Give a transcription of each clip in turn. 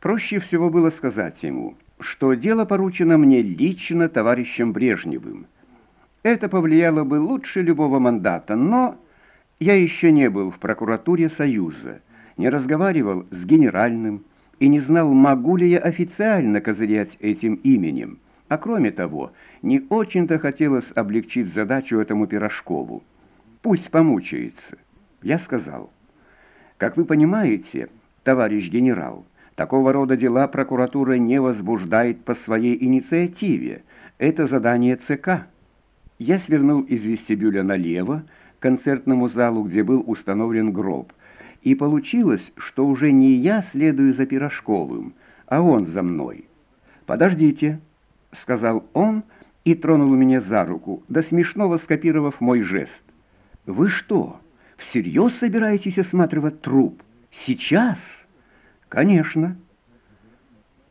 Проще всего было сказать ему, что дело поручено мне лично товарищем Брежневым. Это повлияло бы лучше любого мандата, но я еще не был в прокуратуре Союза, не разговаривал с генеральным и не знал, могу ли я официально козырять этим именем. А кроме того, не очень-то хотелось облегчить задачу этому Пирожкову. Пусть помучается. Я сказал, как вы понимаете, товарищ генерал, такого рода дела прокуратура не возбуждает по своей инициативе. Это задание ЦК. Я свернул из вестибюля налево, к концертному залу, где был установлен гроб, и получилось, что уже не я следую за Пирожковым, а он за мной. «Подождите», — сказал он и тронул меня за руку, до смешного скопировав мой жест. «Вы что, всерьез собираетесь осматривать труп? Сейчас?» «Конечно».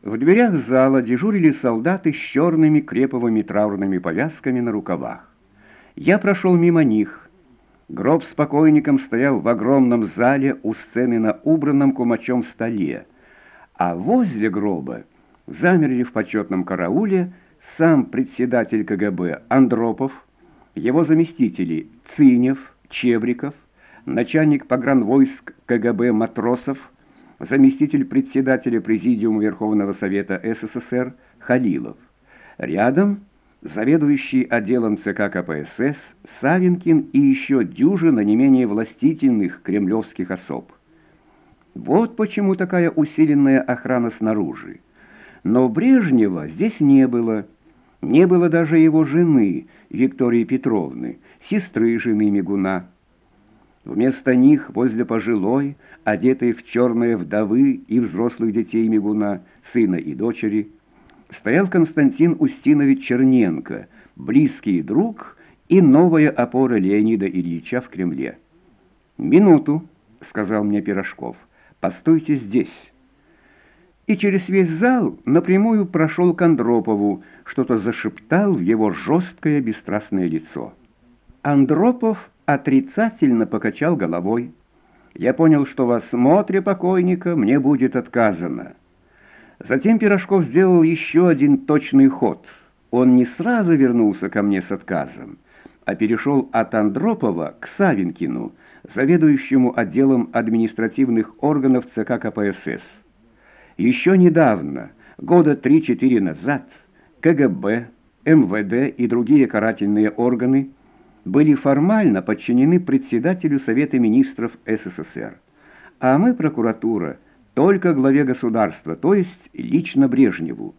В дверях зала дежурили солдаты с черными креповыми траурными повязками на рукавах. Я прошел мимо них. Гроб с покойником стоял в огромном зале у сцены на убранном кумачом столе, а возле гроба замерли в почетном карауле сам председатель КГБ Андропов, его заместители Цинев, Чебриков, начальник погранвойск КГБ Матросов, заместитель председателя Президиума Верховного Совета СССР Халилов. Рядом заведующий отделом ЦК КПСС Савинкин и еще дюжина не менее властительных кремлевских особ. Вот почему такая усиленная охрана снаружи. Но Брежнева здесь не было. Не было даже его жены, Виктории Петровны, сестры жены Мигуна. Вместо них возле пожилой, одетой в черные вдовы и взрослых детей Мигуна, сына и дочери, стоял Константин Устинович Черненко, близкий друг и новая опора Леонида Ильича в Кремле. «Минуту», — сказал мне Пирожков, — «постойте здесь» и через весь зал напрямую прошел к Андропову, что-то зашептал в его жесткое бесстрастное лицо. Андропов отрицательно покачал головой. Я понял, что в осмотре покойника мне будет отказано. Затем Пирожков сделал еще один точный ход. Он не сразу вернулся ко мне с отказом, а перешел от Андропова к Савинкину, заведующему отделом административных органов ЦК КПСС. Еще недавно, года 3-4 назад, КГБ, МВД и другие карательные органы были формально подчинены председателю Совета министров СССР, а мы, прокуратура, только главе государства, то есть лично Брежневу.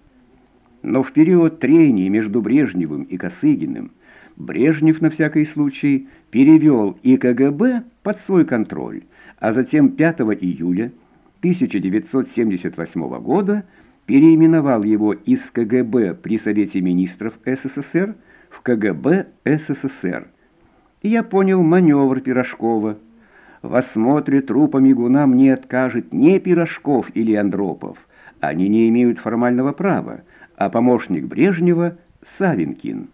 Но в период трений между Брежневым и Косыгиным Брежнев на всякий случай перевел и КГБ под свой контроль, а затем 5 июля 1978 года переименовал его из КГБ при Совете министров СССР в КГБ СССР. И я понял маневр Пирожкова. В осмотре трупа Мигуна мне откажет не Пирожков или Андропов. Они не имеют формального права, а помощник Брежнева — Савинкин.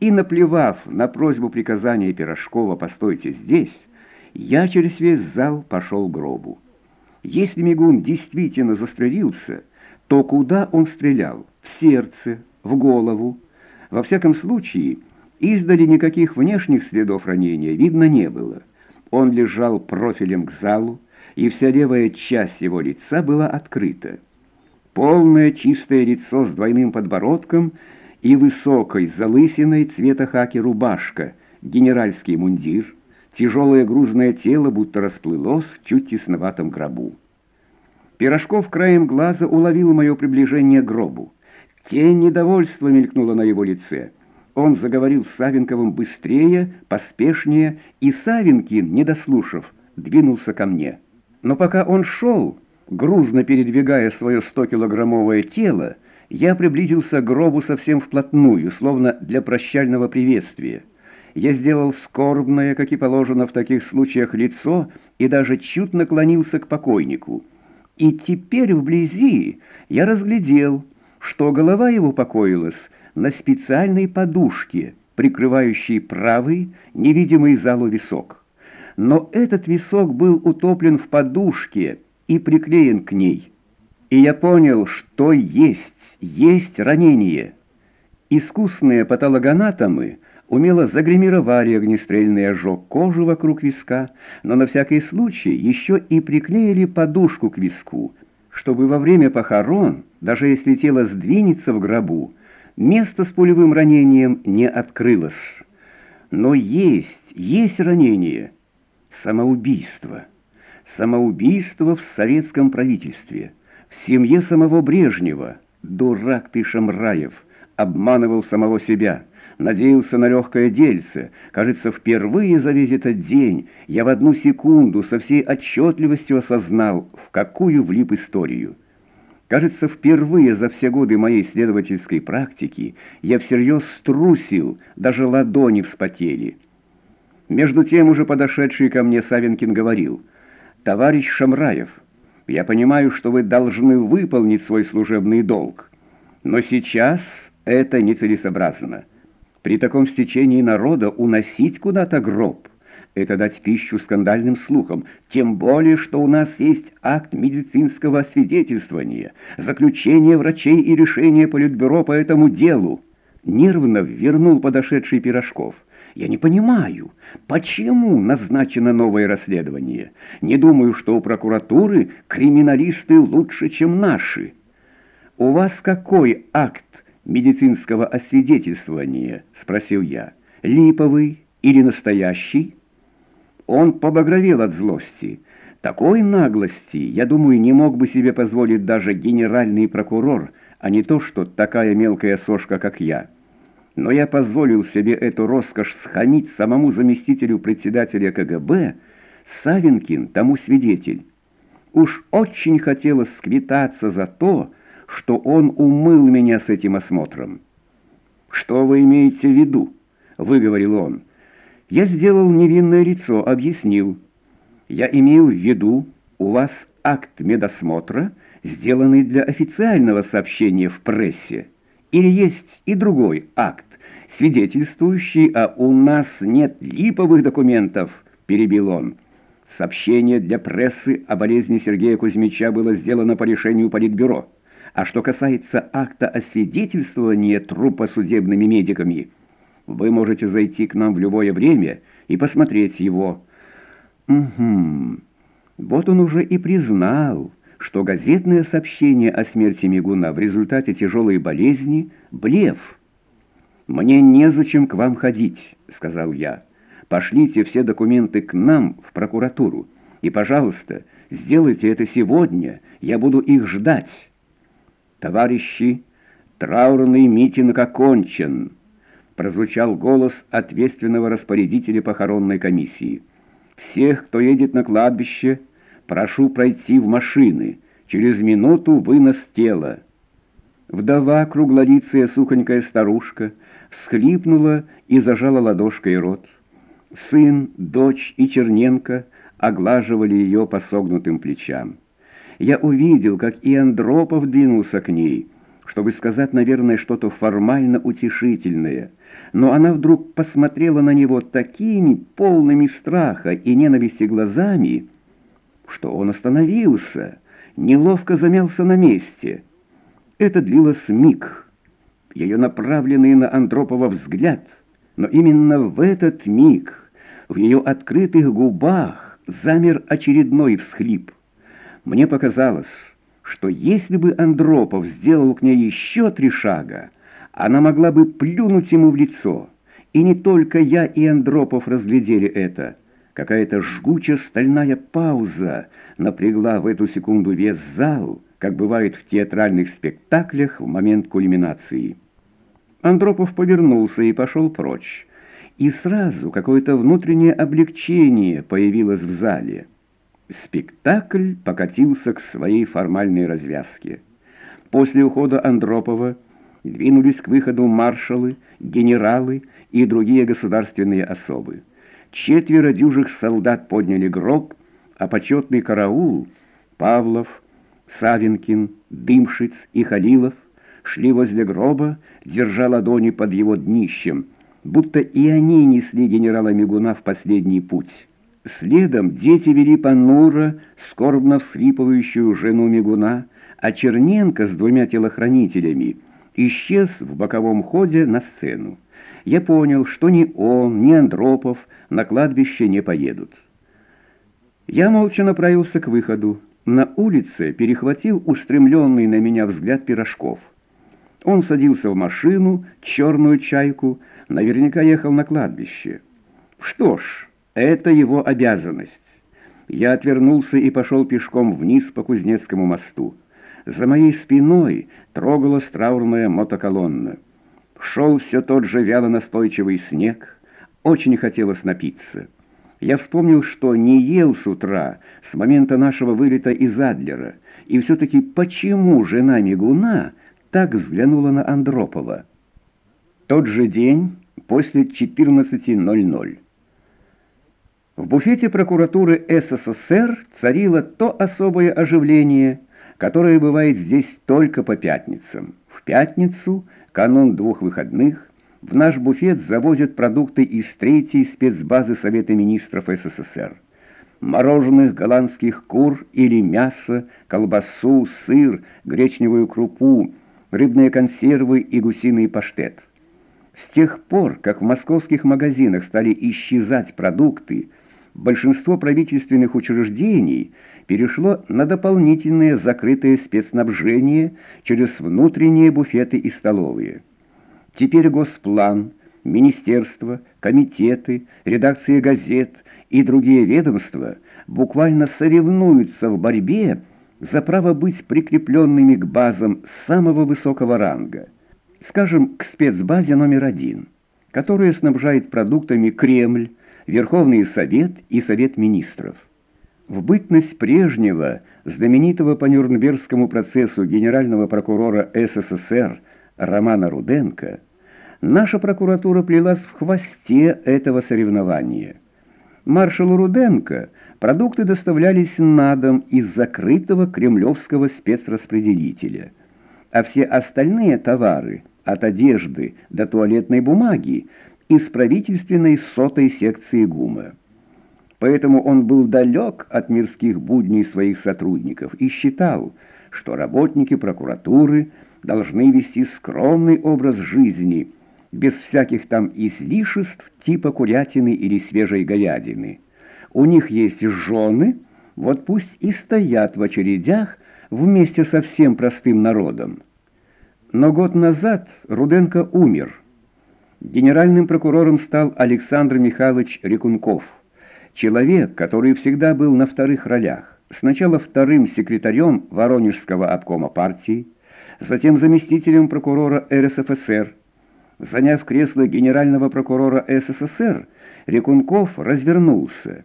И наплевав на просьбу приказания Пирожкова «постойте здесь», я через весь зал пошел к гробу. Если Мигун действительно застрелился, то куда он стрелял? В сердце, в голову. Во всяком случае, издали никаких внешних следов ранения видно не было. Он лежал профилем к залу, и вся левая часть его лица была открыта. Полное чистое лицо с двойным подбородком и высокой залысиной цвета хаки рубашка, генеральский мундир — Тяжелое грузное тело будто расплылось в чуть тесноватом гробу. Пирожков краем глаза уловил мое приближение к гробу. Тень недовольства мелькнула на его лице. Он заговорил с Савенковым быстрее, поспешнее, и Савенкин, не дослушав, двинулся ко мне. Но пока он шел, грузно передвигая свое 100-килограммовое тело, я приблизился к гробу совсем вплотную, словно для прощального приветствия. Я сделал скорбное, как и положено в таких случаях, лицо и даже чуть наклонился к покойнику. И теперь вблизи я разглядел, что голова его покоилась на специальной подушке, прикрывающей правый, невидимый залу висок. Но этот висок был утоплен в подушке и приклеен к ней. И я понял, что есть, есть ранение. Искусные патологоанатомы умело загримировали огнестрельный ожог кожи вокруг виска, но на всякий случай еще и приклеили подушку к виску, чтобы во время похорон, даже если тело сдвинется в гробу, место с пулевым ранением не открылось. Но есть, есть ранение. Самоубийство. Самоубийство в советском правительстве. В семье самого Брежнева. Дурак ты, Шамраев, обманывал самого себя. Надеялся на легкое дельце. Кажется, впервые за весь этот день я в одну секунду со всей отчетливостью осознал, в какую влип историю. Кажется, впервые за все годы моей исследовательской практики я всерьез струсил, даже ладони вспотели. Между тем уже подошедший ко мне Савенкин говорил, «Товарищ Шамраев, я понимаю, что вы должны выполнить свой служебный долг, но сейчас это нецелесообразно. При таком стечении народа уносить куда-то гроб это дать пищу скандальным слухам, тем более, что у нас есть акт медицинского освидетельствования, заключение врачей и решение Политбюро по этому делу. Нервно вернул подошедший Пирожков. Я не понимаю, почему назначено новое расследование. Не думаю, что у прокуратуры криминалисты лучше, чем наши. У вас какой акт медицинского освидетельствования? Спросил я. Липовый или настоящий? Он побагровел от злости. Такой наглости, я думаю, не мог бы себе позволить даже генеральный прокурор, а не то, что такая мелкая сошка, как я. Но я позволил себе эту роскошь схамить самому заместителю председателя КГБ, Савинкин тому свидетель. Уж очень хотелось сквитаться за то, что он умыл меня с этим осмотром. «Что вы имеете в виду?» — выговорил он. Я сделал невинное лицо, объяснил. Я имею в виду, у вас акт медосмотра, сделанный для официального сообщения в прессе. Или есть и другой акт, свидетельствующий, а у нас нет липовых документов, перебил он. Сообщение для прессы о болезни Сергея Кузьмича было сделано по решению Политбюро. А что касается акта освидетельствования трупа судебными медиками – вы можете зайти к нам в любое время и посмотреть его. Угу. Вот он уже и признал, что газетное сообщение о смерти Мигуна в результате тяжелой болезни — блеф. «Мне незачем к вам ходить», — сказал я. «Пошлите все документы к нам в прокуратуру. И, пожалуйста, сделайте это сегодня, я буду их ждать». «Товарищи, траурный митинг окончен» прозвучал голос ответственного распорядителя похоронной комиссии. «Всех, кто едет на кладбище, прошу пройти в машины. Через минуту вынос тела». Вдова, круглолицая сухонькая старушка, всхлипнула и зажала ладошкой рот. Сын, дочь и Черненко оглаживали ее по согнутым плечам. Я увидел, как и Андропов двинулся к ней, чтобы сказать, наверное, что-то формально утешительное — но она вдруг посмотрела на него такими полными страха и ненависти глазами, что он остановился, неловко замялся на месте. Это длилось миг. Ее направленный на Андропова взгляд, но именно в этот миг в ее открытых губах замер очередной всхлип. Мне показалось, что если бы Андропов сделал к ней еще три шага, она могла бы плюнуть ему в лицо. И не только я и Андропов разглядели это. Какая-то жгучая стальная пауза напрягла в эту секунду весь зал, как бывает в театральных спектаклях в момент кульминации. Андропов повернулся и пошел прочь. И сразу какое-то внутреннее облегчение появилось в зале. Спектакль покатился к своей формальной развязке. После ухода Андропова двинулись к выходу маршалы, генералы и другие государственные особы. Четверо дюжих солдат подняли гроб, а почетный караул Павлов, Савинкин, Дымшиц и Халилов шли возле гроба, держа ладони под его днищем, будто и они несли генерала Мигуна в последний путь. Следом дети вели понуро, скорбно всхлипывающую жену Мигуна, а Черненко с двумя телохранителями исчез в боковом ходе на сцену. Я понял, что ни он, ни Андропов на кладбище не поедут. Я молча направился к выходу. На улице перехватил устремленный на меня взгляд пирожков. Он садился в машину, черную чайку, наверняка ехал на кладбище. Что ж, это его обязанность. Я отвернулся и пошел пешком вниз по Кузнецкому мосту. За моей спиной трогалась траурная мотоколонна. Шел все тот же вяло-настойчивый снег. Очень хотелось напиться. Я вспомнил, что не ел с утра, с момента нашего вылета из Адлера, и все-таки почему жена Мигуна так взглянула на Андропова? Тот же день, после 14.00. В буфете прокуратуры СССР царило то особое оживление, которое бывает здесь только по пятницам. В пятницу, канун двух выходных, в наш буфет завозят продукты из третьей спецбазы Совета министров СССР. Мороженых голландских кур или мясо, колбасу, сыр, гречневую крупу, рыбные консервы и гусиный паштет. С тех пор, как в московских магазинах стали исчезать продукты, большинство правительственных учреждений перешло на дополнительное закрытое спецснабжение через внутренние буфеты и столовые. Теперь Госплан, министерства, комитеты, редакции газет и другие ведомства буквально соревнуются в борьбе за право быть прикрепленными к базам самого высокого ранга, скажем, к спецбазе номер один, которая снабжает продуктами Кремль, Верховный Совет и Совет Министров. В бытность прежнего, знаменитого по Нюрнбергскому процессу генерального прокурора СССР Романа Руденко, наша прокуратура плелась в хвосте этого соревнования. Маршалу Руденко продукты доставлялись на дом из закрытого кремлевского спецраспределителя, а все остальные товары, от одежды до туалетной бумаги, из правительственной сотой секции ГУМа. Поэтому он был далек от мирских будней своих сотрудников и считал, что работники прокуратуры должны вести скромный образ жизни, без всяких там излишеств типа курятины или свежей говядины. У них есть жены, вот пусть и стоят в очередях вместе со всем простым народом. Но год назад Руденко умер – Генеральным прокурором стал Александр Михайлович Рекунков, человек, который всегда был на вторых ролях. Сначала вторым секретарем Воронежского обкома партии, затем заместителем прокурора РСФСР. Заняв кресло генерального прокурора СССР, Рекунков развернулся.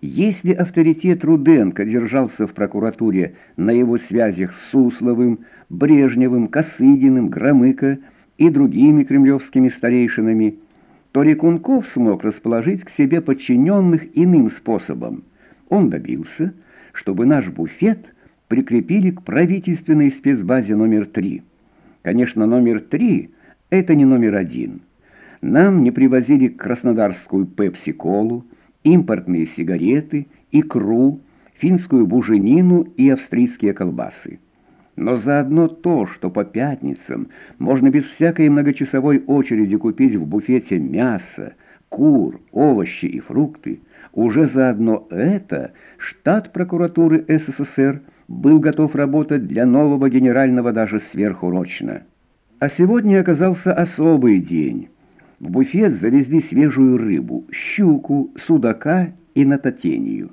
Если авторитет Руденко держался в прокуратуре на его связях с Сусловым, Брежневым, Косыгиным, Громыко, и другими кремлевскими старейшинами, то Рекунков смог расположить к себе подчиненных иным способом. Он добился, чтобы наш буфет прикрепили к правительственной спецбазе номер три. Конечно, номер три — это не номер один. Нам не привозили краснодарскую пепси-колу, импортные сигареты, икру, финскую буженину и австрийские колбасы но заодно то, что по пятницам можно без всякой многочасовой очереди купить в буфете мясо, кур, овощи и фрукты, уже заодно это штат прокуратуры СССР был готов работать для нового генерального даже сверхурочно. А сегодня оказался особый день. В буфет завезли свежую рыбу, щуку, судака и натотению.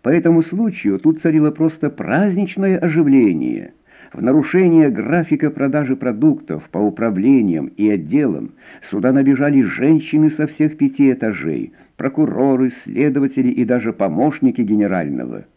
По этому случаю тут царило просто праздничное оживление – в нарушение графика продажи продуктов по управлениям и отделам. Сюда набежали женщины со всех пяти этажей, прокуроры, следователи и даже помощники генерального –